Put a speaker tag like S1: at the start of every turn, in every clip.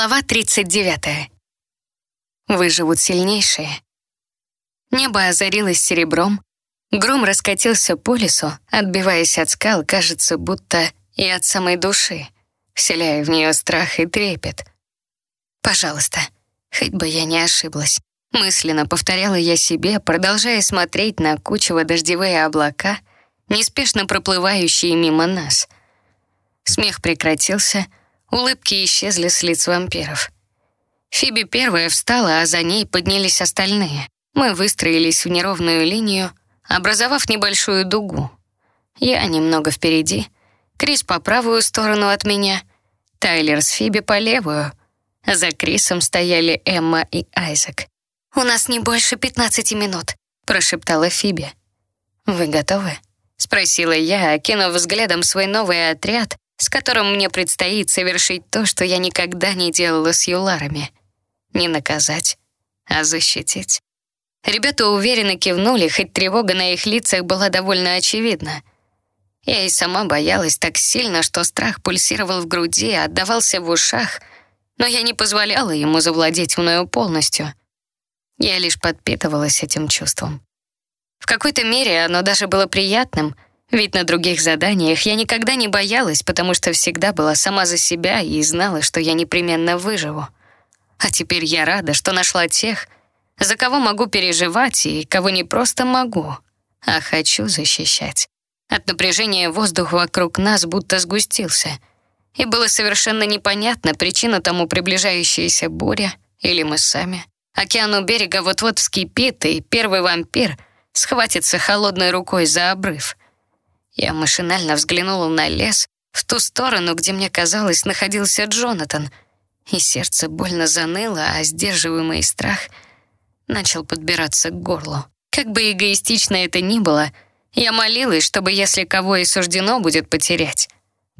S1: Глава 39. Выживут сильнейшие. Небо озарилось серебром, гром раскатился по лесу, отбиваясь от скал, кажется, будто и от самой души, вселяя в нее страх и трепет. «Пожалуйста, хоть бы я не ошиблась», мысленно повторяла я себе, продолжая смотреть на кучево-дождевые облака, неспешно проплывающие мимо нас. Смех прекратился — Улыбки исчезли с лиц вампиров. Фиби первая встала, а за ней поднялись остальные. Мы выстроились в неровную линию, образовав небольшую дугу. Я немного впереди, Крис по правую сторону от меня, Тайлер с Фиби по левую. За Крисом стояли Эмма и Айзек. «У нас не больше пятнадцати минут», — прошептала Фиби. «Вы готовы?» — спросила я, окинув взглядом свой новый отряд, с которым мне предстоит совершить то, что я никогда не делала с юларами. Не наказать, а защитить. Ребята уверенно кивнули, хоть тревога на их лицах была довольно очевидна. Я и сама боялась так сильно, что страх пульсировал в груди, отдавался в ушах, но я не позволяла ему завладеть мною полностью. Я лишь подпитывалась этим чувством. В какой-то мере оно даже было приятным — ведь на других заданиях я никогда не боялась, потому что всегда была сама за себя и знала, что я непременно выживу. А теперь я рада, что нашла тех, за кого могу переживать и кого не просто могу, а хочу защищать. От напряжения воздух вокруг нас будто сгустился, и было совершенно непонятно, причина тому приближающаяся буря или мы сами. Океан у берега вот-вот вскипит, и первый вампир схватится холодной рукой за обрыв — я машинально взглянула на лес, в ту сторону, где мне казалось находился Джонатан, и сердце больно заныло, а сдерживаемый страх начал подбираться к горлу. Как бы эгоистично это ни было, я молилась, чтобы если кого и суждено будет потерять,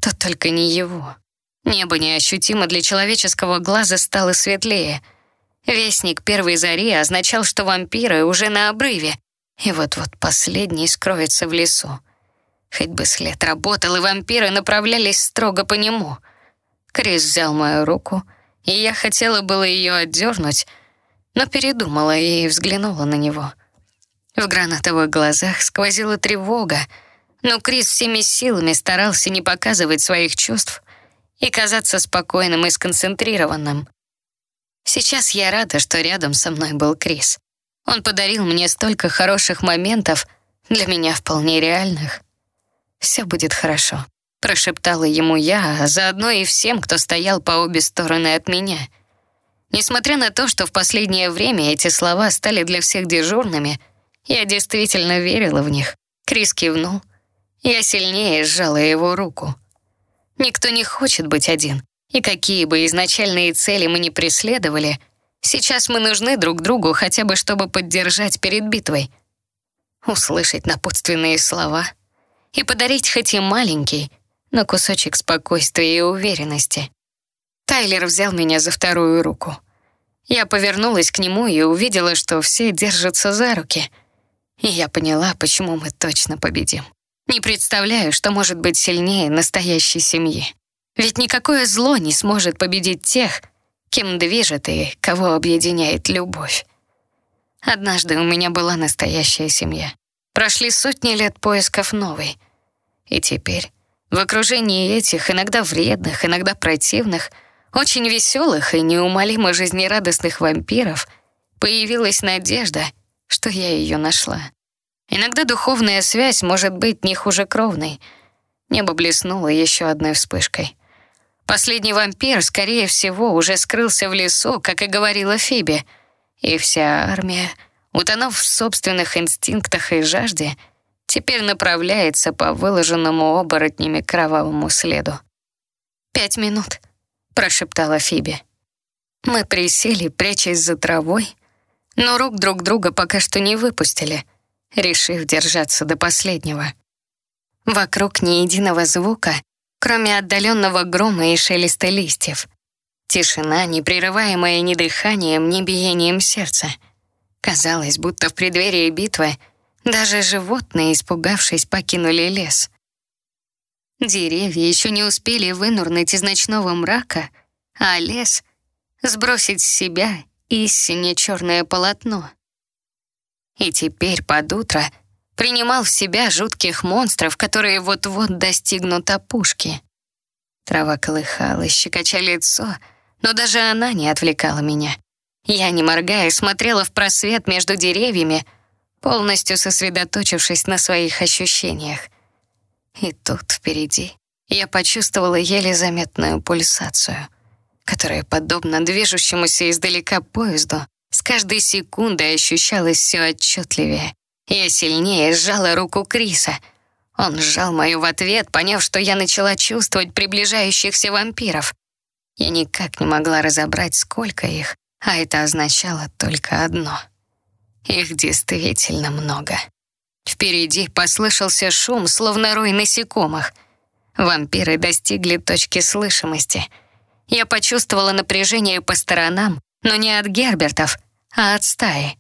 S1: то только не его. Небо неощутимо для человеческого глаза стало светлее. Вестник первой зари означал, что вампиры уже на обрыве, и вот-вот последний скроется в лесу. Хоть бы след работал, и вампиры направлялись строго по нему. Крис взял мою руку, и я хотела было ее отдернуть, но передумала и взглянула на него. В гранатовых глазах сквозила тревога, но Крис всеми силами старался не показывать своих чувств и казаться спокойным и сконцентрированным. Сейчас я рада, что рядом со мной был Крис. Он подарил мне столько хороших моментов, для меня вполне реальных. «Все будет хорошо», — прошептала ему я, а заодно и всем, кто стоял по обе стороны от меня. Несмотря на то, что в последнее время эти слова стали для всех дежурными, я действительно верила в них. Крис кивнул. Я сильнее сжала его руку. Никто не хочет быть один, и какие бы изначальные цели мы ни преследовали, сейчас мы нужны друг другу хотя бы, чтобы поддержать перед битвой. Услышать напутственные слова — и подарить хоть и маленький, но кусочек спокойствия и уверенности. Тайлер взял меня за вторую руку. Я повернулась к нему и увидела, что все держатся за руки. И я поняла, почему мы точно победим. Не представляю, что может быть сильнее настоящей семьи. Ведь никакое зло не сможет победить тех, кем движет и кого объединяет любовь. Однажды у меня была настоящая семья. Прошли сотни лет поисков новой. И теперь, в окружении этих иногда вредных, иногда противных, очень веселых и неумолимо жизнерадостных вампиров, появилась надежда, что я ее нашла. Иногда духовная связь может быть не хуже кровной. Небо блеснуло еще одной вспышкой. Последний вампир, скорее всего, уже скрылся в лесу, как и говорила Фиби, и вся армия утонув в собственных инстинктах и жажде, теперь направляется по выложенному оборотнями кровавому следу. «Пять минут», — прошептала Фиби. Мы присели, прячась за травой, но рук друг друга пока что не выпустили, решив держаться до последнего. Вокруг ни единого звука, кроме отдаленного грома и шелеста листьев. Тишина, непрерываемая ни дыханием, ни биением сердца — Казалось, будто в преддверии битвы даже животные, испугавшись, покинули лес. Деревья еще не успели вынурнуть из ночного мрака, а лес сбросить с себя истинно черное полотно. И теперь под утро принимал в себя жутких монстров, которые вот-вот достигнут опушки. Трава колыхалась, щекоча лицо, но даже она не отвлекала меня. Я, не моргая, смотрела в просвет между деревьями, полностью сосредоточившись на своих ощущениях. И тут впереди я почувствовала еле заметную пульсацию, которая, подобно движущемуся издалека поезду, с каждой секундой ощущалась все отчетливее. Я сильнее сжала руку Криса. Он сжал мою в ответ, поняв, что я начала чувствовать приближающихся вампиров. Я никак не могла разобрать, сколько их, а это означало только одно. Их действительно много. Впереди послышался шум, словно рой насекомых. Вампиры достигли точки слышимости. Я почувствовала напряжение по сторонам, но не от Гербертов, а от стаи.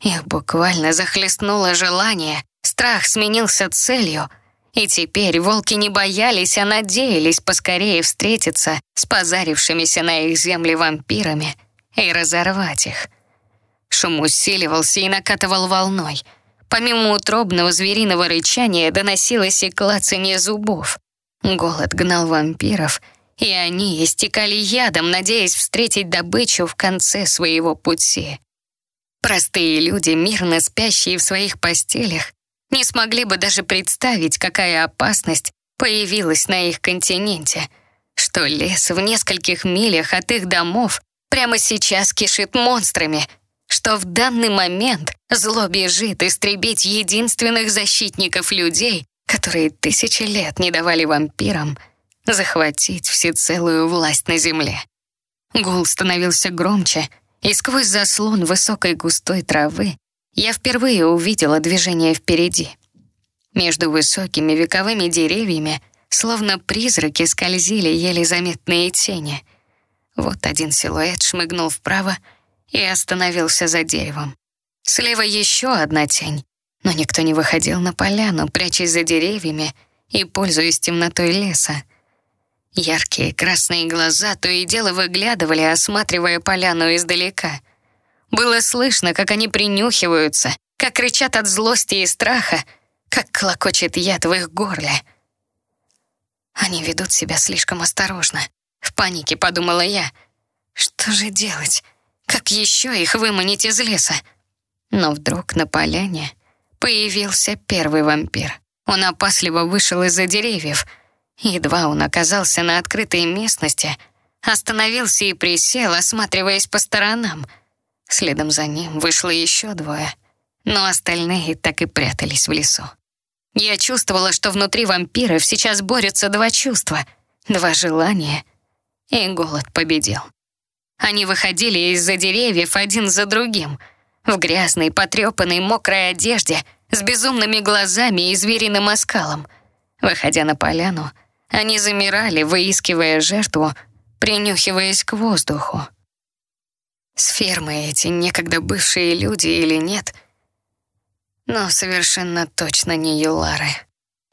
S1: Их буквально захлестнуло желание, страх сменился целью, и теперь волки не боялись, а надеялись поскорее встретиться с позарившимися на их земли вампирами и разорвать их. Шум усиливался и накатывал волной. Помимо утробного звериного рычания доносилось и клацанье зубов. Голод гнал вампиров, и они истекали ядом, надеясь встретить добычу в конце своего пути. Простые люди, мирно спящие в своих постелях, не смогли бы даже представить, какая опасность появилась на их континенте, что лес в нескольких милях от их домов прямо сейчас кишит монстрами, что в данный момент зло бежит истребить единственных защитников людей, которые тысячи лет не давали вампирам захватить всецелую власть на земле. Гул становился громче, и сквозь заслон высокой густой травы я впервые увидела движение впереди. Между высокими вековыми деревьями словно призраки скользили еле заметные тени. Вот один силуэт шмыгнул вправо и остановился за деревом. Слева еще одна тень, но никто не выходил на поляну, прячась за деревьями и пользуясь темнотой леса. Яркие красные глаза то и дело выглядывали, осматривая поляну издалека. Было слышно, как они принюхиваются, как кричат от злости и страха, как клокочет яд в их горле. Они ведут себя слишком осторожно. В панике подумала я. Что же делать? Как еще их выманить из леса? Но вдруг на поляне появился первый вампир. Он опасливо вышел из-за деревьев — Едва он оказался на открытой местности, остановился и присел, осматриваясь по сторонам. Следом за ним вышло еще двое, но остальные так и прятались в лесу. Я чувствовала, что внутри вампиров сейчас борются два чувства, два желания, и голод победил. Они выходили из-за деревьев один за другим, в грязной, потрепанной, мокрой одежде, с безумными глазами и звериным оскалом. Выходя на поляну, они замирали, выискивая жертву, принюхиваясь к воздуху. С фермы эти некогда бывшие люди или нет, но совершенно точно не Юлары.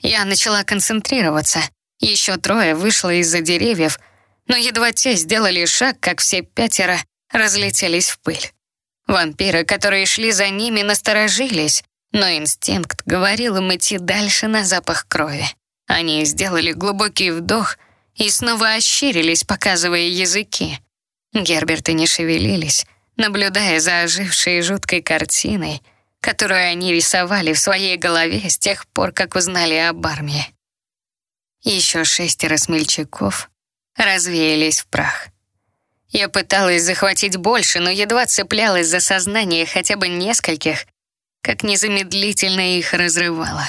S1: Я начала концентрироваться. Еще трое вышло из-за деревьев, но едва те сделали шаг, как все пятеро разлетелись в пыль. Вампиры, которые шли за ними, насторожились, но инстинкт говорил им идти дальше на запах крови. Они сделали глубокий вдох и снова ощерились, показывая языки. Герберты не шевелились, наблюдая за ожившей жуткой картиной, которую они рисовали в своей голове с тех пор, как узнали об армии. Еще шестеро смельчаков развеялись в прах. Я пыталась захватить больше, но едва цеплялась за сознание хотя бы нескольких, как незамедлительно их разрывала.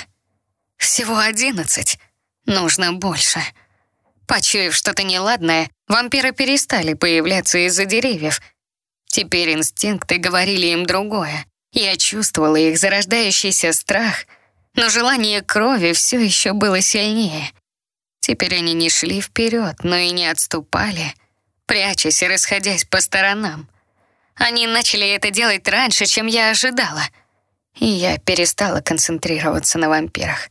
S1: Всего одиннадцать. Нужно больше. Почуяв что-то неладное, вампиры перестали появляться из-за деревьев. Теперь инстинкты говорили им другое. Я чувствовала их зарождающийся страх, но желание крови все еще было сильнее. Теперь они не шли вперед, но и не отступали, прячась и расходясь по сторонам. Они начали это делать раньше, чем я ожидала. И я перестала концентрироваться на вампирах.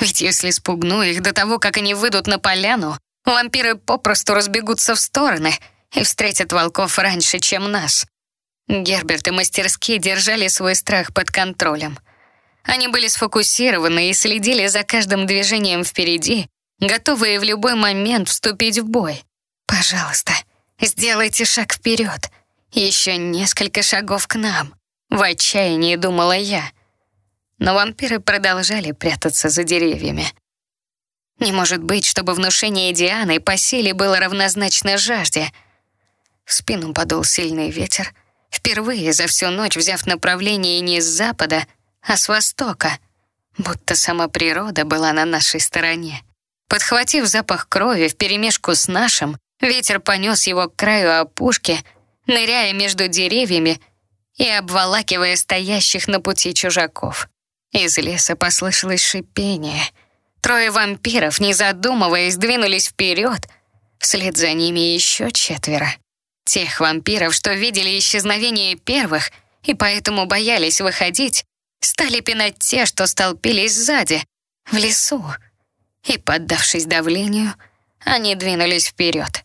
S1: Ведь если спугну их до того, как они выйдут на поляну, вампиры попросту разбегутся в стороны, и встретят волков раньше, чем нас. Герберт и мастерски держали свой страх под контролем. Они были сфокусированы и следили за каждым движением впереди, готовые в любой момент вступить в бой. «Пожалуйста, сделайте шаг вперед. Еще несколько шагов к нам», — в отчаянии думала я. Но вампиры продолжали прятаться за деревьями. Не может быть, чтобы внушение Дианы по силе было равнозначно жажде. В спину подул сильный ветер, впервые за всю ночь взяв направление не с запада, а с востока, будто сама природа была на нашей стороне. Подхватив запах крови вперемешку с нашим, ветер понес его к краю опушки, ныряя между деревьями и обволакивая стоящих на пути чужаков. Из леса послышалось шипение. Трое вампиров, не задумываясь, двинулись вперед. Вслед за ними еще четверо. Тех вампиров, что видели исчезновение первых и поэтому боялись выходить, стали пинать те, что столпились сзади, в лесу. И, поддавшись давлению, они двинулись вперед,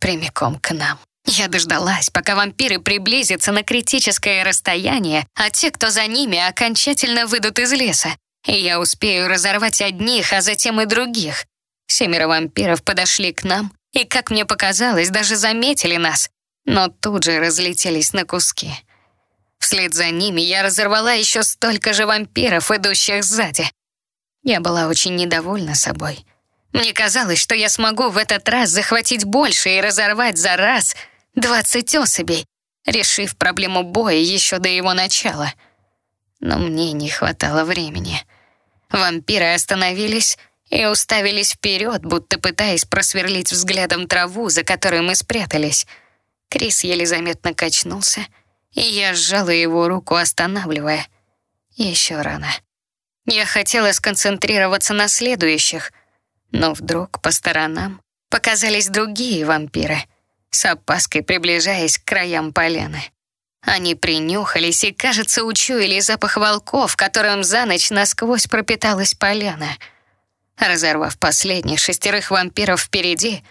S1: прямиком к нам. Я дождалась, пока вампиры приблизятся на критическое расстояние, а те, кто за ними, окончательно выйдут из леса. И я успею разорвать одних, а затем и других. Семеро вампиров подошли к нам и, как мне показалось, даже заметили нас, но тут же разлетелись на куски. Вслед за ними я разорвала еще столько же вампиров, идущих сзади. Я была очень недовольна собой. Мне казалось, что я смогу в этот раз захватить больше и разорвать за раз — Двадцать особей, решив проблему боя еще до его начала. Но мне не хватало времени. Вампиры остановились и уставились вперед, будто пытаясь просверлить взглядом траву, за которой мы спрятались. Крис еле заметно качнулся, и я сжала его руку, останавливая. Еще рано. Я хотела сконцентрироваться на следующих, но вдруг по сторонам показались другие вампиры — с опаской приближаясь к краям поляны. Они принюхались и, кажется, учуяли запах волков, которым за ночь насквозь пропиталась поляна. Разорвав последних шестерых вампиров впереди,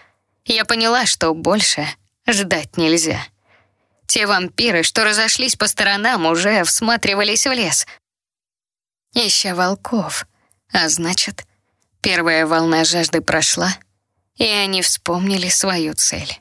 S1: я поняла, что больше ждать нельзя. Те вампиры, что разошлись по сторонам, уже всматривались в лес. Ища волков. А значит, первая волна жажды прошла, и они вспомнили свою цель.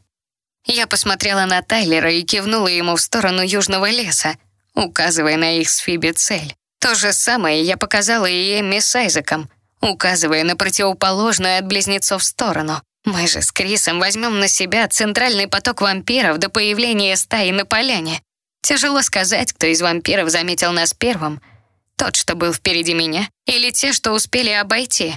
S1: Я посмотрела на Тайлера и кивнула ему в сторону южного леса, указывая на их с Фиби цель. То же самое я показала и Эмми с Айзеком, указывая на противоположную от близнецов сторону. Мы же с Крисом возьмем на себя центральный поток вампиров до появления стаи на поляне. Тяжело сказать, кто из вампиров заметил нас первым. Тот, что был впереди меня, или те, что успели обойти.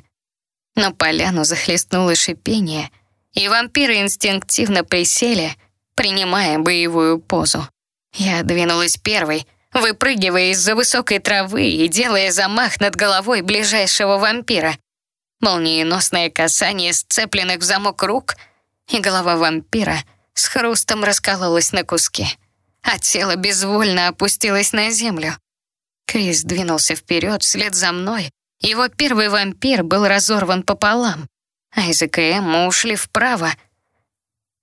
S1: Но поляну захлестнуло шипение — и вампиры инстинктивно присели, принимая боевую позу. Я двинулась первой, выпрыгивая из-за высокой травы и делая замах над головой ближайшего вампира. Молниеносное касание сцепленных в замок рук, и голова вампира с хрустом раскололась на куски, а тело безвольно опустилось на землю. Крис двинулся вперед вслед за мной. Его первый вампир был разорван пополам, Айзек и Эмма ушли вправо.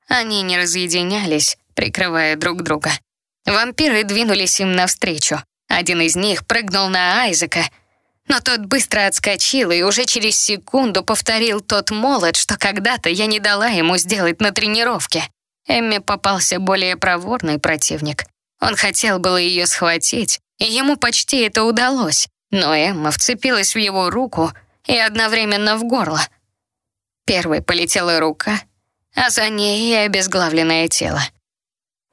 S1: Они не разъединялись, прикрывая друг друга. Вампиры двинулись им навстречу. Один из них прыгнул на Айзека, но тот быстро отскочил и уже через секунду повторил тот молот, что когда-то я не дала ему сделать на тренировке. Эмме попался более проворный противник. Он хотел было ее схватить, и ему почти это удалось, но Эмма вцепилась в его руку и одновременно в горло — Первой полетела рука, а за ней и обезглавленное тело.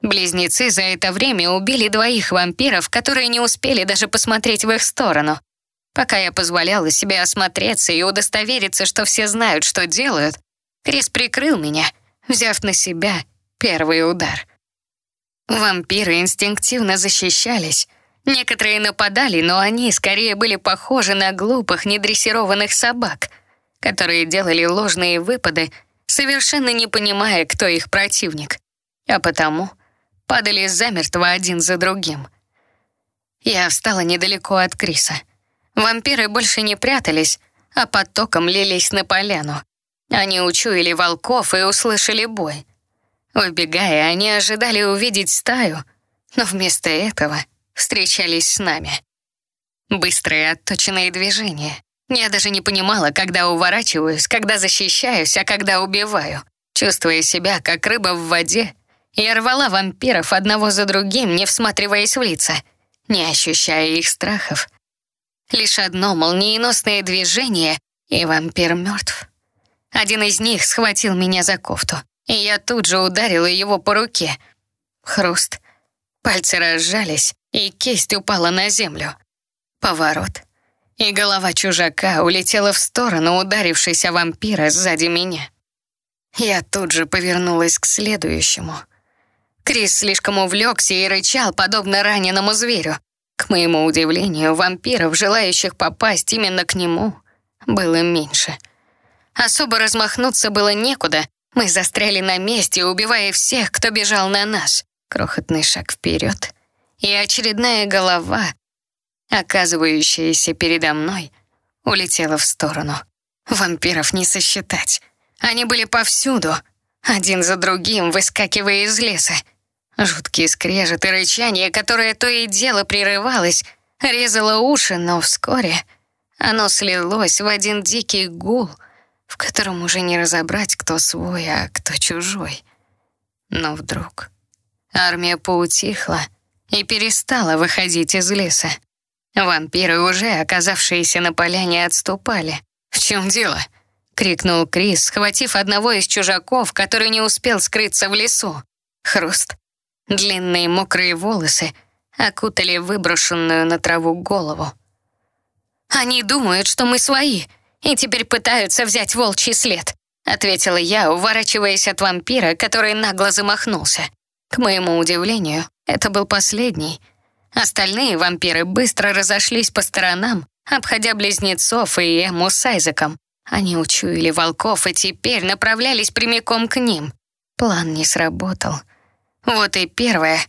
S1: Близнецы за это время убили двоих вампиров, которые не успели даже посмотреть в их сторону. Пока я позволяла себе осмотреться и удостовериться, что все знают, что делают, Крис прикрыл меня, взяв на себя первый удар. Вампиры инстинктивно защищались. Некоторые нападали, но они скорее были похожи на глупых, недрессированных собак — которые делали ложные выпады, совершенно не понимая, кто их противник, а потому падали замертво один за другим. Я встала недалеко от Криса. Вампиры больше не прятались, а потоком лились на поляну. Они учуяли волков и услышали бой. Убегая, они ожидали увидеть стаю, но вместо этого встречались с нами. Быстрые отточенные движения. Я даже не понимала, когда уворачиваюсь, когда защищаюсь, а когда убиваю. Чувствуя себя, как рыба в воде, я рвала вампиров одного за другим, не всматриваясь в лица, не ощущая их страхов. Лишь одно молниеносное движение, и вампир мертв. Один из них схватил меня за кофту, и я тут же ударила его по руке. Хруст. Пальцы разжались, и кисть упала на землю. Поворот. И голова чужака улетела в сторону ударившейся вампира сзади меня. Я тут же повернулась к следующему. Крис слишком увлекся и рычал, подобно раненому зверю. К моему удивлению, вампиров, желающих попасть именно к нему, было меньше. Особо размахнуться было некуда. Мы застряли на месте, убивая всех, кто бежал на нас. Крохотный шаг вперед. И очередная голова, оказывающаяся передо мной, улетела в сторону. Вампиров не сосчитать. Они были повсюду, один за другим, выскакивая из леса. Жуткий скрежет и рычание, которое то и дело прерывалось, резало уши, но вскоре оно слилось в один дикий гул — в котором уже не разобрать, кто свой, а кто чужой. Но вдруг армия поутихла и перестала выходить из леса. Вампиры, уже оказавшиеся на поляне, отступали. «В чем дело?» — крикнул Крис, схватив одного из чужаков, который не успел скрыться в лесу. Хруст. Длинные мокрые волосы окутали выброшенную на траву голову. «Они думают, что мы свои», и теперь пытаются взять волчий след», — ответила я, уворачиваясь от вампира, который нагло замахнулся. К моему удивлению, это был последний. Остальные вампиры быстро разошлись по сторонам, обходя близнецов и Эму с Айзеком. Они учуяли волков и теперь направлялись прямиком к ним. План не сработал. Вот и первое.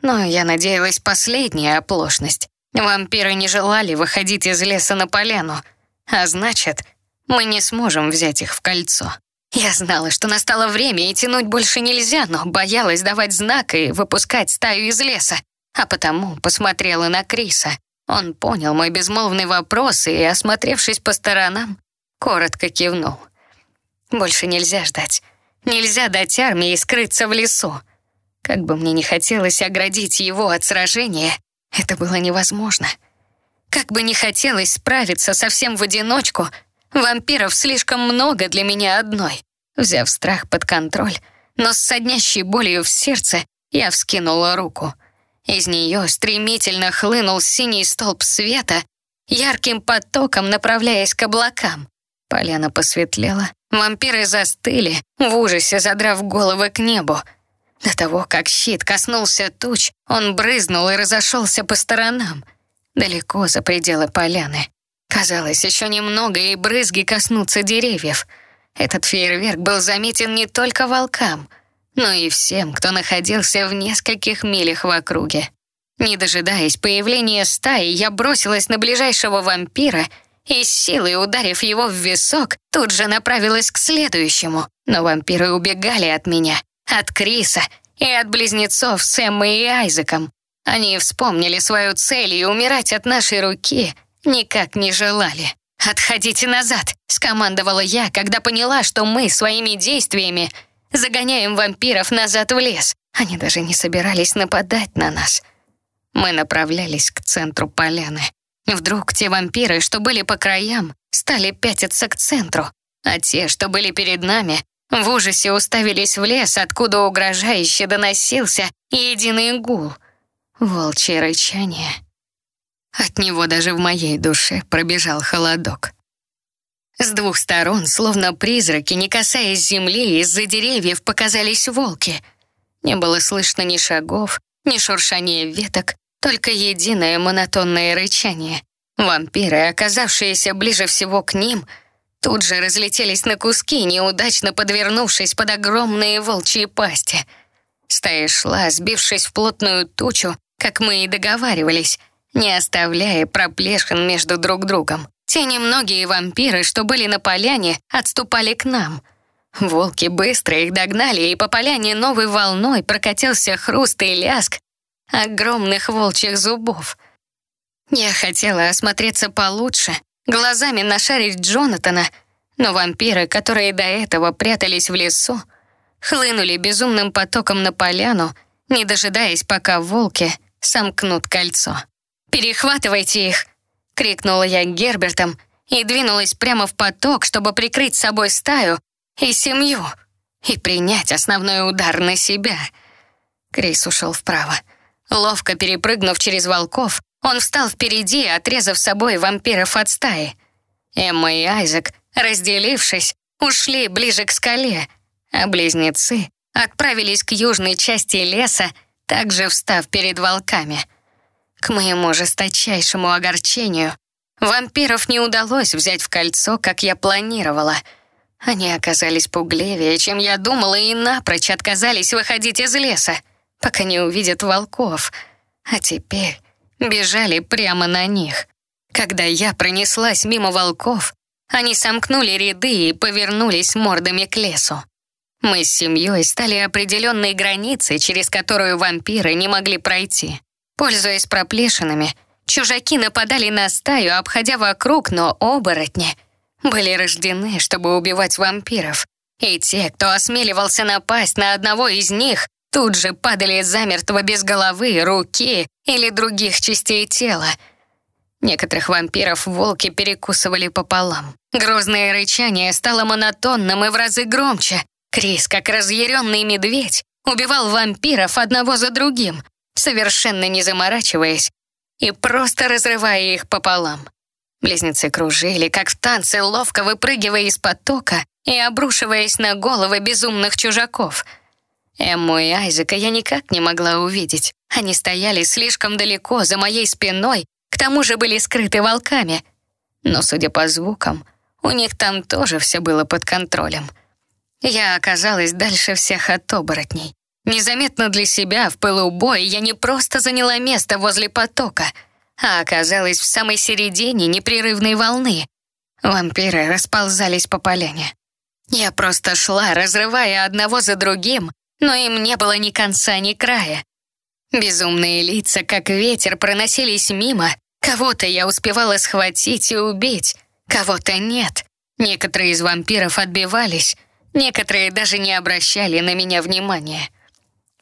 S1: Но я надеялась, последняя оплошность. Вампиры не желали выходить из леса на поляну — а значит, мы не сможем взять их в кольцо. Я знала, что настало время и тянуть больше нельзя, но боялась давать знак и выпускать стаю из леса, а потому посмотрела на Криса. Он понял мой безмолвный вопрос и, осмотревшись по сторонам, коротко кивнул. Больше нельзя ждать. Нельзя дать армии скрыться в лесу. Как бы мне не хотелось оградить его от сражения, это было невозможно. Как бы не хотелось справиться совсем в одиночку, вампиров слишком много для меня одной. Взяв страх под контроль, но с соднящей болью в сердце, я вскинула руку. Из нее стремительно хлынул синий столб света, ярким потоком направляясь к облакам. Поляна посветлела, вампиры застыли, в ужасе задрав головы к небу. До того, как щит коснулся туч, он брызнул и разошелся по сторонам далеко за пределы поляны. Казалось, еще немного, и брызги коснутся деревьев. Этот фейерверк был заметен не только волкам, но и всем, кто находился в нескольких милях в округе. Не дожидаясь появления стаи, я бросилась на ближайшего вампира и, силой ударив его в висок, тут же направилась к следующему. Но вампиры убегали от меня, от Криса и от близнецов Сэма и Айзеком. Они вспомнили свою цель и умирать от нашей руки никак не желали. «Отходите назад!» — скомандовала я, когда поняла, что мы своими действиями загоняем вампиров назад в лес. Они даже не собирались нападать на нас. Мы направлялись к центру поляны. Вдруг те вампиры, что были по краям, стали пятиться к центру, а те, что были перед нами, в ужасе уставились в лес, откуда угрожающе доносился единый гул — волчье рычание. От него даже в моей душе пробежал холодок. С двух сторон, словно призраки, не касаясь земли, из-за деревьев показались волки. Не было слышно ни шагов, ни шуршания веток, только единое монотонное рычание. Вампиры, оказавшиеся ближе всего к ним, тут же разлетелись на куски, неудачно подвернувшись под огромные волчьи пасти. Стая шла, сбившись в плотную тучу, как мы и договаривались, не оставляя проплешин между друг другом. Те немногие вампиры, что были на поляне, отступали к нам. Волки быстро их догнали, и по поляне новой волной прокатился хруст и ляск огромных волчьих зубов. Я хотела осмотреться получше, глазами нашарить Джонатана, но вампиры, которые до этого прятались в лесу, хлынули безумным потоком на поляну, не дожидаясь, пока волки сомкнут кольцо. «Перехватывайте их!» — крикнула я Гербертом и двинулась прямо в поток, чтобы прикрыть собой стаю и семью и принять основной удар на себя. Крис ушел вправо. Ловко перепрыгнув через волков, он встал впереди, отрезав собой вампиров от стаи. Эмма и Айзек, разделившись, ушли ближе к скале, а близнецы отправились к южной части леса, также встав перед волками. К моему жесточайшему огорчению, вампиров не удалось взять в кольцо, как я планировала. Они оказались пугливее, чем я думала, и напрочь отказались выходить из леса, пока не увидят волков. А теперь бежали прямо на них. Когда я пронеслась мимо волков, они сомкнули ряды и повернулись мордами к лесу. Мы с семьей стали определенной границей, через которую вампиры не могли пройти. Пользуясь проплешинами, чужаки нападали на стаю, обходя вокруг, но оборотни были рождены, чтобы убивать вампиров. И те, кто осмеливался напасть на одного из них, тут же падали замертво без головы, руки или других частей тела. Некоторых вампиров волки перекусывали пополам. Грозное рычание стало монотонным и в разы громче. Крис, как разъяренный медведь, убивал вампиров одного за другим, совершенно не заморачиваясь и просто разрывая их пополам. Близнецы кружили, как в танце, ловко выпрыгивая из потока и обрушиваясь на головы безумных чужаков. Эмму и Айзека я никак не могла увидеть. Они стояли слишком далеко за моей спиной, к тому же были скрыты волками. Но, судя по звукам, у них там тоже все было под контролем. Я оказалась дальше всех от оборотней. Незаметно для себя в пылу боя я не просто заняла место возле потока, а оказалась в самой середине непрерывной волны. Вампиры расползались по поляне. Я просто шла, разрывая одного за другим, но им не было ни конца, ни края. Безумные лица, как ветер, проносились мимо. Кого-то я успевала схватить и убить, кого-то нет. Некоторые из вампиров отбивались, некоторые даже не обращали на меня внимания.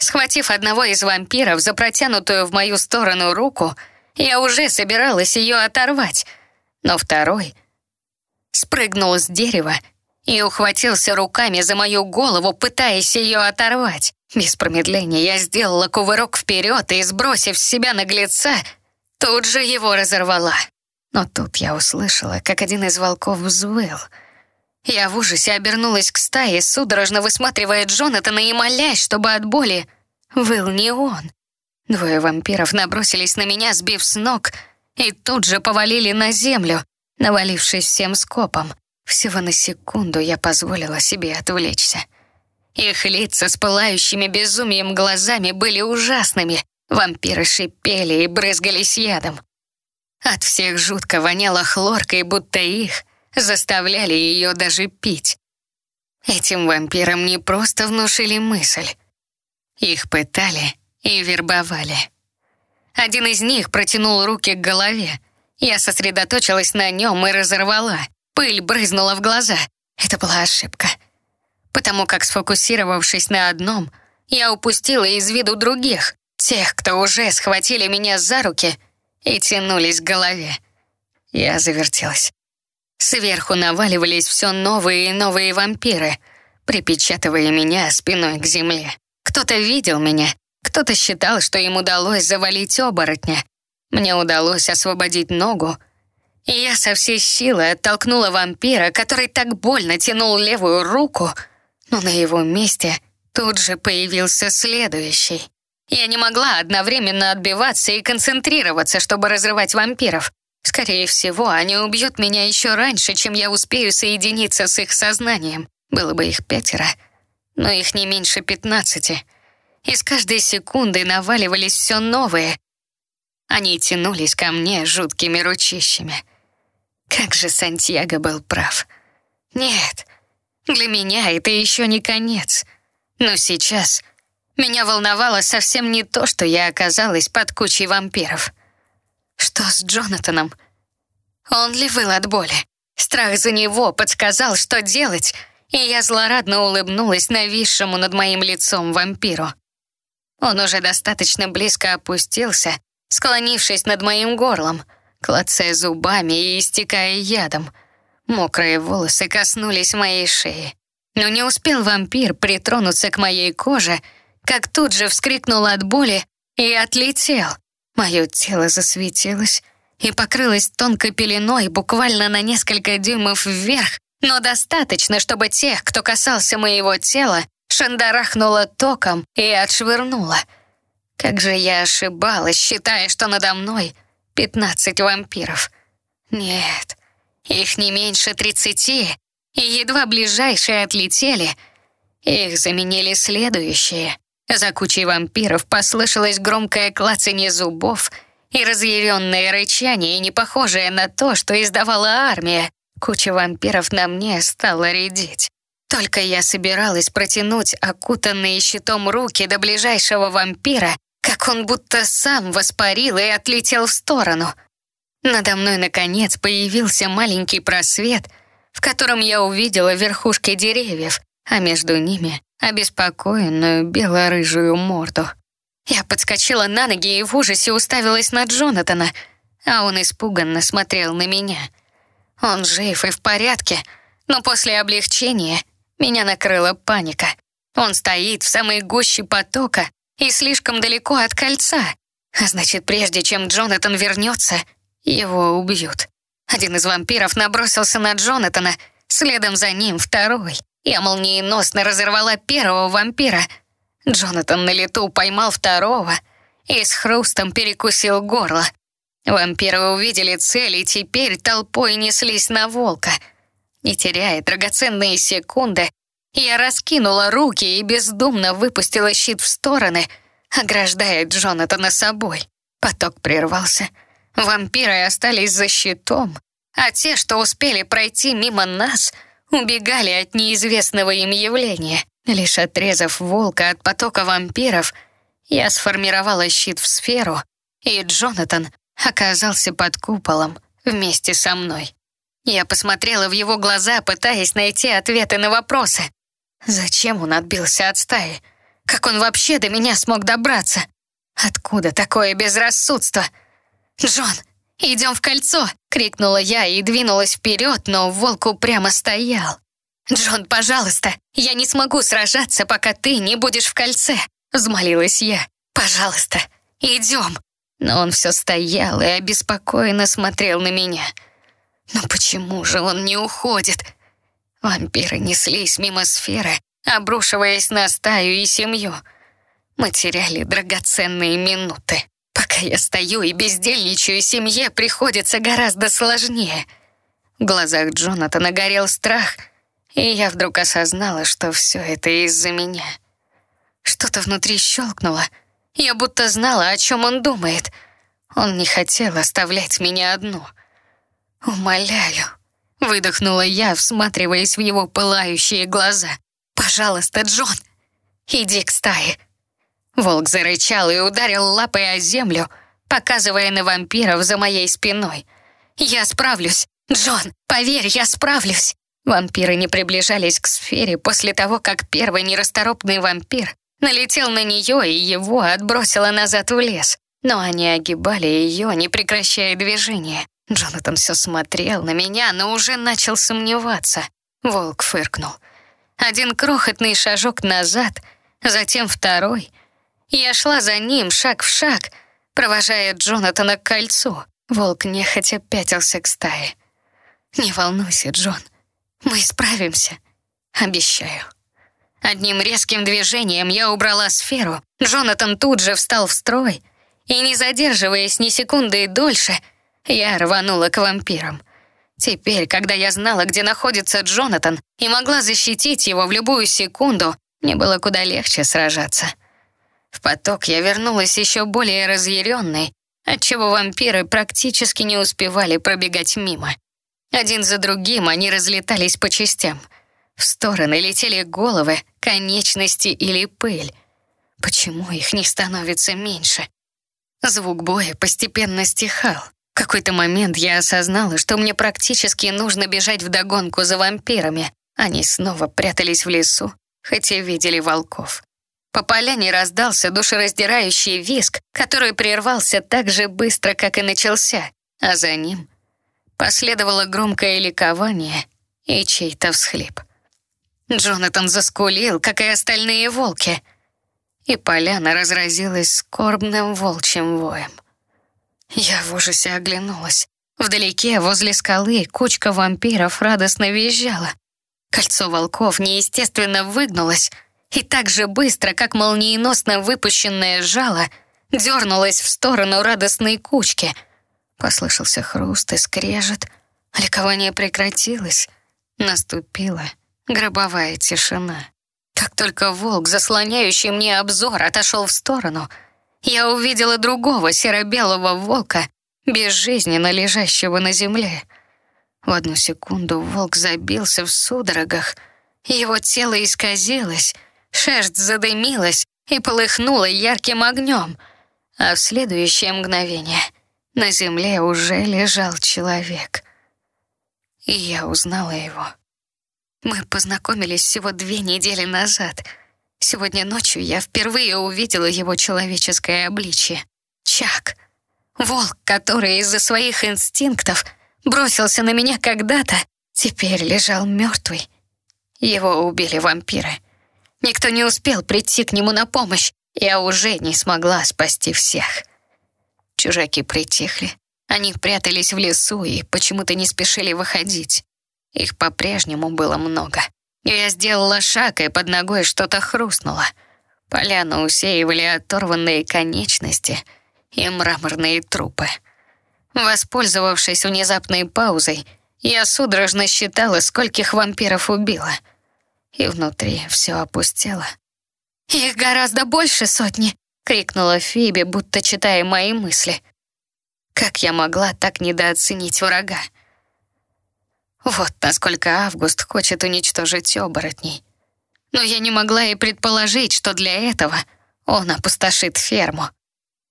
S1: Схватив одного из вампиров за протянутую в мою сторону руку, я уже собиралась ее оторвать, но второй спрыгнул с дерева и ухватился руками за мою голову, пытаясь ее оторвать. Без промедления я сделала кувырок вперед и, сбросив с себя наглеца, тут же его разорвала. Но тут я услышала, как один из волков взвыл — я в ужасе обернулась к стае, судорожно высматривая Джонатана и молясь, чтобы от боли выл не он. Двое вампиров набросились на меня, сбив с ног, и тут же повалили на землю, навалившись всем скопом. Всего на секунду я позволила себе отвлечься. Их лица с пылающими безумием глазами были ужасными. Вампиры шипели и брызгались ядом. От всех жутко воняло хлоркой, будто их заставляли ее даже пить. Этим вампирам не просто внушили мысль. Их пытали и вербовали. Один из них протянул руки к голове. Я сосредоточилась на нем и разорвала. Пыль брызнула в глаза. Это была ошибка. Потому как, сфокусировавшись на одном, я упустила из виду других, тех, кто уже схватили меня за руки и тянулись к голове. Я завертелась. Сверху наваливались все новые и новые вампиры, припечатывая меня спиной к земле. Кто-то видел меня, кто-то считал, что им удалось завалить оборотня. Мне удалось освободить ногу, и я со всей силы оттолкнула вампира, который так больно тянул левую руку, но на его месте тут же появился следующий. Я не могла одновременно отбиваться и концентрироваться, чтобы разрывать вампиров. Скорее всего, они убьют меня еще раньше, чем я успею соединиться с их сознанием. Было бы их пятеро, но их не меньше пятнадцати. И с каждой секундой наваливались все новые. Они тянулись ко мне жуткими ручищами. Как же Сантьяго был прав. Нет, Для меня это еще не конец. Но сейчас меня волновало совсем не то, что я оказалась под кучей вампиров. Что с Джонатаном? Он ли выл от боли? Страх за него подсказал, что делать, и я злорадно улыбнулась нависшему над моим лицом вампиру. Он уже достаточно близко опустился, склонившись над моим горлом, клацая зубами и истекая ядом. Мокрые волосы коснулись моей шеи. Но не успел вампир притронуться к моей коже, как тут же вскрикнул от боли и отлетел. Мое тело засветилось и покрылось тонкой пеленой буквально на несколько дюймов вверх, но достаточно, чтобы тех, кто касался моего тела, шандарахнуло током и отшвырнуло. Как же я ошибалась, считая, что надо мной пятнадцать вампиров. Нет, их не меньше тридцати, и едва ближайшие отлетели, их заменили следующие. За кучей вампиров послышалось громкое клацанье зубов и разъяренное рычание, не похожее на то, что издавала армия. Куча вампиров на мне стала редеть. Только я собиралась протянуть окутанные щитом руки до ближайшего вампира, как он будто сам воспарил и отлетел в сторону. Надо мной, наконец, появился маленький просвет, в котором я увидела верхушки деревьев, а между ними — обеспокоенную бело-рыжую морду. Я подскочила на ноги и в ужасе уставилась на Джонатана, а он испуганно смотрел на меня. Он жив и в порядке, но после облегчения меня накрыла паника. Он стоит в самой гуще потока и слишком далеко от кольца. А значит, прежде чем Джонатан вернется, его убьют. Один из вампиров набросился на Джонатана, следом за ним второй. Я молниеносно разорвала первого вампира. Джонатан на лету поймал второго и с хрустом перекусил горло. Вампиры увидели цель и теперь толпой неслись на волка — не теряя драгоценные секунды, я раскинула руки и бездумно выпустила щит в стороны, ограждая Джонатана собой. Поток прервался. Вампиры остались за щитом, а те, что успели пройти мимо нас, убегали от неизвестного им явления. Лишь отрезав волка от потока вампиров, я сформировала щит в сферу, и Джонатан оказался под куполом вместе со мной. Я посмотрела в его глаза, пытаясь найти ответы на вопросы. Зачем он отбился от стаи? Как он вообще до меня смог добраться? Откуда такое безрассудство? «Джон, идем в кольцо!» — крикнула я и двинулась вперед, но волк упрямо стоял. «Джон, пожалуйста, я не смогу сражаться, пока ты не будешь в кольце!» — взмолилась я. «Пожалуйста, идем!» Но он все стоял и обеспокоенно смотрел на меня — но почему же он не уходит? Вампиры неслись мимо сферы, обрушиваясь на стаю и семью. Мы теряли драгоценные минуты. Пока я стою и бездельничаю, семье приходится гораздо сложнее. В глазах Джонатана горел страх, и я вдруг осознала, что все это из-за меня. Что-то внутри щелкнуло. Я будто знала, о чем он думает. Он не хотел оставлять меня одну — «Умоляю», — выдохнула я, всматриваясь в его пылающие глаза. «Пожалуйста, Джон, иди к стае». Волк зарычал и ударил лапой о землю, показывая на вампиров за моей спиной. «Я справлюсь! Джон, поверь, я справлюсь!» Вампиры не приближались к сфере после того, как первый нерасторопный вампир налетел на нее и его отбросило назад в лес. Но они огибали ее, не прекращая движения. Джонатан все смотрел на меня, но уже начал сомневаться. Волк фыркнул. Один крохотный шажок назад, затем второй. Я шла за ним шаг в шаг, провожая Джонатана к кольцу. Волк нехотя пятился к стае. «Не волнуйся, Джон, мы справимся. Обещаю». Одним резким движением я убрала сферу. Джонатан тут же встал в строй и, не задерживаясь ни секунды и дольше, я рванула к вампирам. Теперь, когда я знала, где находится Джонатан, и могла защитить его в любую секунду, мне было куда легче сражаться. В поток я вернулась еще более разъяренной, отчего вампиры практически не успевали пробегать мимо. Один за другим они разлетались по частям. В стороны летели головы, конечности или пыль. Почему их не становится меньше? Звук боя постепенно стихал. В какой-то момент я осознала, что мне практически нужно бежать вдогонку за вампирами. Они снова прятались в лесу, хотя видели волков. По поляне раздался душераздирающий виск, который прервался так же быстро, как и начался, а за ним последовало громкое ликование и чей-то всхлип. Джонатан заскулил, как и остальные волки, и поляна разразилась скорбным волчьим воем. Я в ужасе оглянулась. Вдалеке, возле скалы, кучка вампиров радостно визжала. Кольцо волков неестественно выгнулось, и так же быстро, как молниеносно выпущенное жало, дернулось в сторону радостной кучки. Послышался хруст и скрежет. Ликование прекратилось. Наступила гробовая тишина. Как только волк, заслоняющий мне обзор, отошел в сторону, я увидела другого серо-белого волка, безжизненно лежащего на земле. В одну секунду волк забился в судорогах, его тело исказилось, Шерсть задымилась и полыхнула ярким огнем, а в следующее мгновение на земле уже лежал человек. И я узнала его. Мы познакомились всего две недели назад. Сегодня ночью я впервые увидела его человеческое обличье. Чак. Волк, который из-за своих инстинктов бросился на меня когда-то, теперь лежал мертвый. Его убили вампиры. Никто не успел прийти к нему на помощь. Я уже не смогла спасти всех. Чужаки притихли. Они прятались в лесу и почему-то не спешили выходить. Их по-прежнему было много. Я сделала шаг, и под ногой что-то хрустнуло. Поляну усеивали оторванные конечности и мраморные трупы. Воспользовавшись внезапной паузой, я судорожно считала, скольких вампиров убила — и внутри все опустело. «Их гораздо больше сотни!» — крикнула Фиби, будто читая мои мысли. Как я могла так недооценить врага? Вот насколько Август хочет уничтожить оборотней. Но я не могла и предположить, что для этого он опустошит ферму.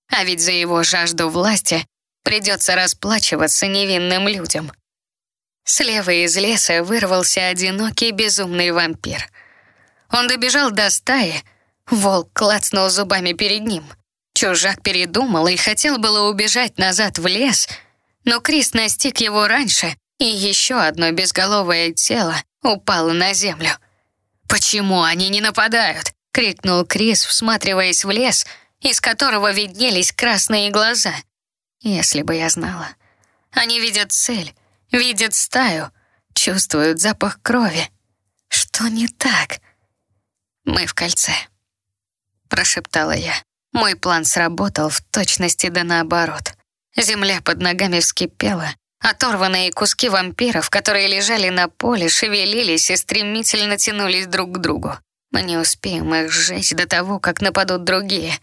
S1: А ведь за его жажду власти придется расплачиваться невинным людям. Слева из леса вырвался одинокий безумный вампир. Он добежал до стаи, волк клацнул зубами перед ним. Чужак передумал и хотел было убежать назад в лес, но Крис настиг его раньше, и еще одно безголовое тело упало на землю. «Почему они не нападают?» — крикнул Крис, всматриваясь в лес, из которого виднелись красные глаза. «Если бы я знала. Они видят цель, видят стаю, чувствуют запах крови. Что не так? Мы в кольце, прошептала я. Мой план сработал в точности да наоборот. Земля под ногами вскипела, оторванные куски вампиров, которые лежали на поле, шевелились и стремительно тянулись друг к другу. Мы не успеем их сжечь до того, как нападут другие.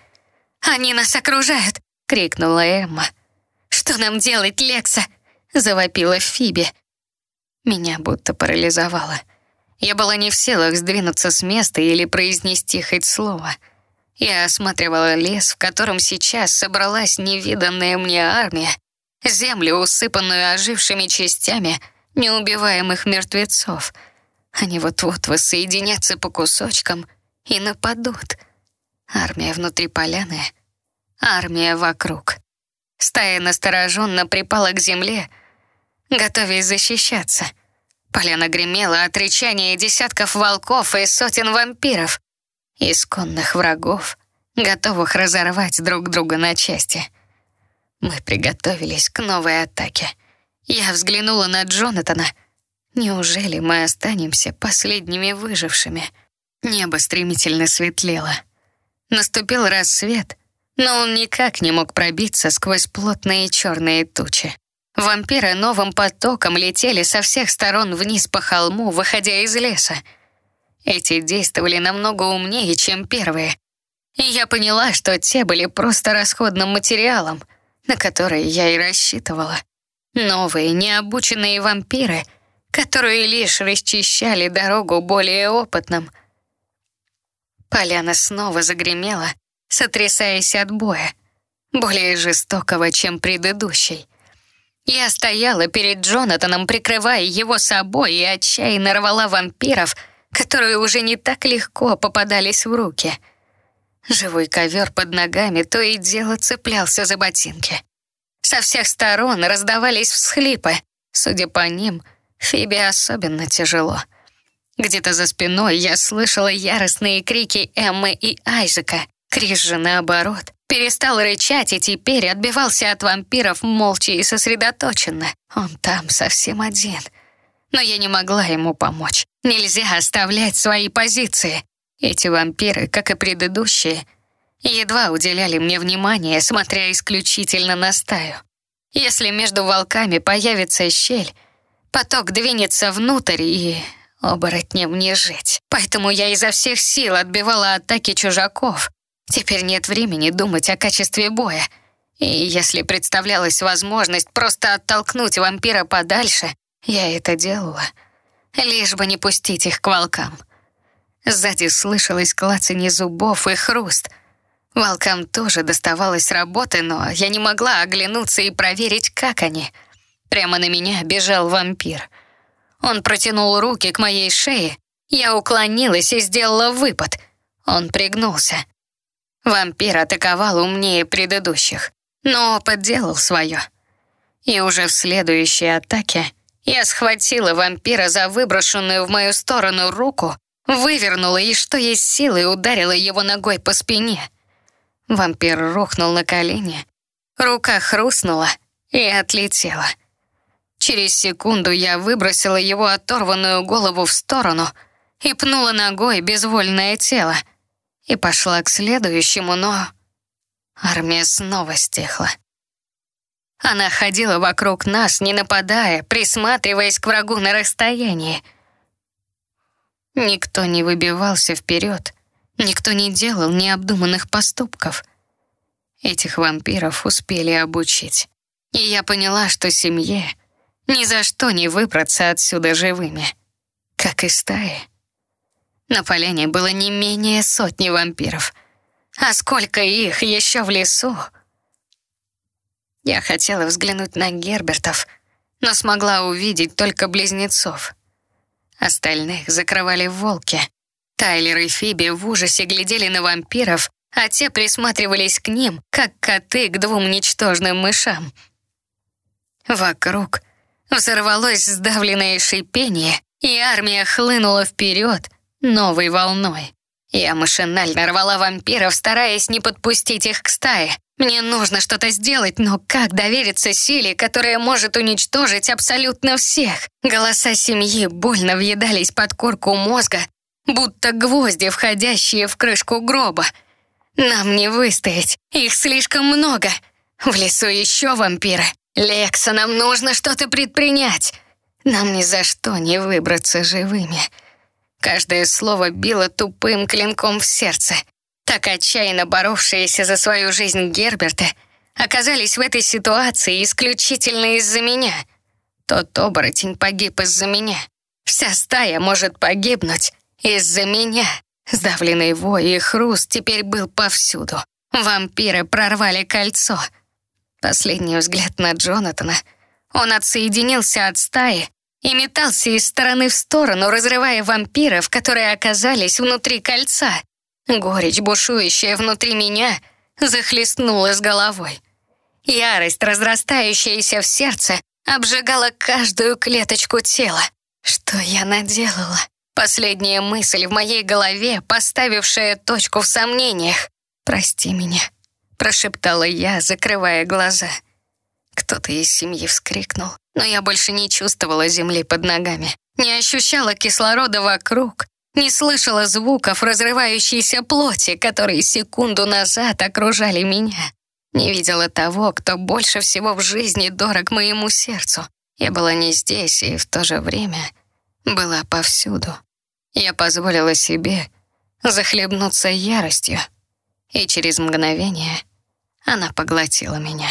S1: «Они нас окружают!» — крикнула Эмма. «Что нам делать, Лекса?» Завопила Фиби. Меня будто парализовало. Я была не в силах сдвинуться с места или произнести хоть слово. Я осматривала лес, в котором сейчас собралась невиданная мне армия, землю, усыпанную ожившими частями неубиваемых мертвецов. Они вот-вот воссоединятся по кусочкам и нападут. Армия внутри поляны, армия вокруг. Стая настороженно припала к земле, готовясь защищаться. Поляна гремела от рычания десятков волков и сотен вампиров, исконных врагов, готовых разорвать друг друга на части. Мы приготовились к новой атаке. Я взглянула на Джонатана. Неужели мы останемся последними выжившими? Небо стремительно светлело. Наступил рассвет, но он никак не мог пробиться сквозь плотные черные тучи. Вампиры новым потоком летели со всех сторон вниз по холму, выходя из леса. Эти действовали намного умнее, чем первые. И я поняла, что те были просто расходным материалом, на который я и рассчитывала. Новые, необученные вампиры которые лишь расчищали дорогу более опытным. Поляна снова загремела, сотрясаясь от боя, более жестокого, чем предыдущий. Я стояла перед Джонатаном, прикрывая его собой, и отчаянно рвала вампиров, которые уже не так легко попадались в руки. Живой ковер под ногами то и дело цеплялся за ботинки. Со всех сторон раздавались всхлипы. Судя по ним, Фиби особенно тяжело. Где-то за спиной я слышала яростные крики Эммы и Айзека. Крис же, наоборот, перестал рычать и теперь отбивался от вампиров молча и сосредоточенно. Он там совсем один. Но я не могла ему помочь. Нельзя оставлять свои позиции. Эти вампиры, как и предыдущие, едва уделяли мне внимание, смотря исключительно на стаю. Если между волками появится щель, поток двинется внутрь и оборотнем не жить. Поэтому я изо всех сил отбивала атаки чужаков. Теперь нет времени думать о качестве боя. И если представлялась возможность просто оттолкнуть вампира подальше, я это делала. Лишь бы не пустить их к волкам. Сзади слышалось клацанье зубов и хруст. Волкам тоже доставалось работы, но я не могла оглянуться и проверить, как они. Прямо на меня бежал вампир. Он протянул руки к моей шее. Я уклонилась и сделала выпад. Он пригнулся. Вампир атаковал умнее предыдущих, но подделал свое. И уже в следующей атаке я схватила вампира за выброшенную в мою сторону руку, вывернула и, что есть силы, ударила его ногой по спине. Вампир рухнул на колени, рука хрустнула и отлетела. Через секунду я выбросила его оторванную голову в сторону и пнула ногой безвольное тело. И пошла к следующему, но... Армия снова стихла. Она ходила вокруг нас, не нападая, присматриваясь к врагу на расстоянии. Никто не выбивался вперед, никто не делал необдуманных поступков. Этих вампиров успели обучить. И я поняла, что семье ни за что не выбраться отсюда живыми, как и стаи. На поляне было не менее сотни вампиров. А сколько их еще в лесу? Я хотела взглянуть на Гербертов, но смогла увидеть только близнецов. Остальных закрывали волки. Тайлер и Фиби в ужасе глядели на вампиров, а те присматривались к ним, как коты к двум ничтожным мышам. Вокруг Взорвалось сдавленное шипение, и армия хлынула вперед новой волной. Я машинально рвала вампиров, стараясь не подпустить их к стае. Мне нужно что-то сделать, но как довериться силе, которая может уничтожить абсолютно всех? Голоса семьи больно въедались под корку мозга, будто гвозди, входящие в крышку гроба. Нам не выстоять, их слишком много. В лесу еще вампиры. «Лекса, нам нужно что-то предпринять. Нам ни за что не выбраться живыми». Каждое слово било тупым клинком в сердце. Так отчаянно боровшиеся за свою жизнь Герберты оказались в этой ситуации исключительно из-за меня. Тот оборотень погиб из-за меня. Вся стая может погибнуть из-за меня. Сдавленный вой и хруст теперь был повсюду. Вампиры прорвали кольцо — Последний взгляд на Джонатана. Он отсоединился от стаи и метался из стороны в сторону, разрывая вампиров, которые оказались внутри кольца. Горечь, бушующая внутри меня, захлестнула с головой. Ярость, разрастающаяся в сердце, обжигала каждую клеточку тела. Что я наделала? Последняя мысль в моей голове, поставившая точку в сомнениях. «Прости меня», прошептала я, закрывая глаза. Кто-то из семьи вскрикнул, но я больше не чувствовала земли под ногами, не ощущала кислорода вокруг, не слышала звуков разрывающейся плоти, которые секунду назад окружали меня. Не видела того, кто больше всего в жизни дорог моему сердцу. Я была не здесь и в то же время была повсюду. Я позволила себе захлебнуться яростью, и через мгновение она поглотила меня.